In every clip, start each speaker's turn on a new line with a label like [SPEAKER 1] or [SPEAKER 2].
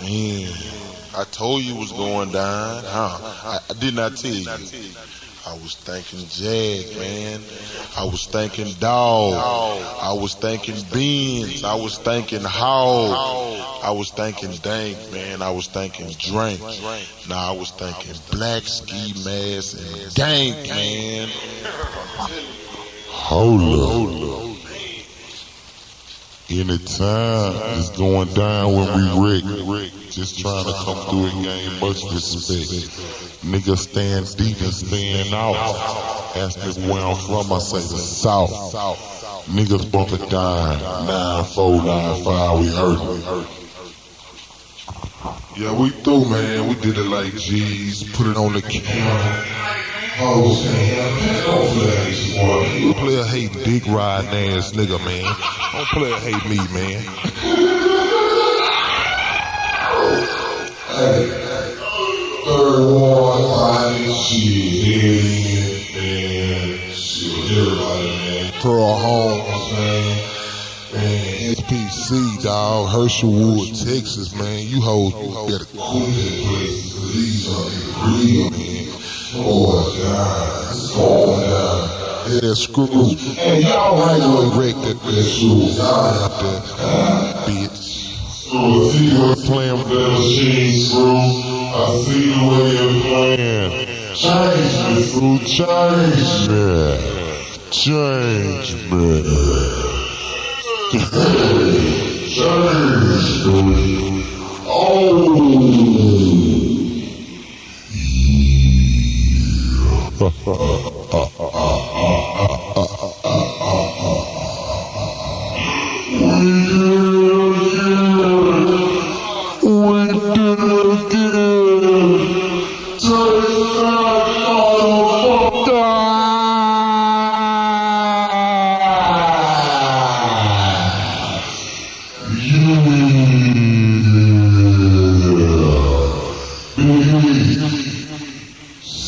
[SPEAKER 1] Man, I told you it was going down, huh? I, I did not tell you. I was thinking Jag, man. I was thinking Dog. I was thinking Beans. I was thinking Hog. I was thinking Dank, man. I was thinking Drink. Now I was thinking Black Ski Mask and Dank, man.
[SPEAKER 2] Hold up. Anytime is going down when we wreck. Just trying to come through and gain much respect. Nigga stand deep and stand out. Ask me where I'm from, I say the South. Niggas bump it down. 9495, we hurt.
[SPEAKER 1] Yeah, we through, man. We did it like G's. Put it on the camera. Man. Player hate dick riding ass nigga, man. Don't player hate me, man.
[SPEAKER 3] Third Ward, Friday, shit, everybody, man.
[SPEAKER 1] Pearl Holmes, man. Man, SPC, dog. Herschelwood, Texas, man. You hold, you
[SPEAKER 3] did places? 'Cause These are real, man. Oh, God. It's going down.
[SPEAKER 1] Yeah, screw.
[SPEAKER 3] And y'all right on
[SPEAKER 1] wreck that
[SPEAKER 3] the shoes. Y'all
[SPEAKER 1] up there, bitch.
[SPEAKER 3] So I see you playing with that machine, screw. I see the way you're playing. Change me, screw. Change me.
[SPEAKER 2] Change me.
[SPEAKER 3] Change me. Oh. Sorry, sorry.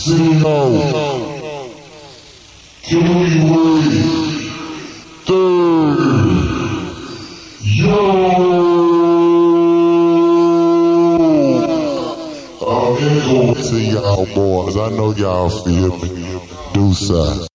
[SPEAKER 3] Wait?
[SPEAKER 2] Third.
[SPEAKER 3] Yo! I'm gonna go
[SPEAKER 2] See y'all boys. I know y'all feel me. Do side.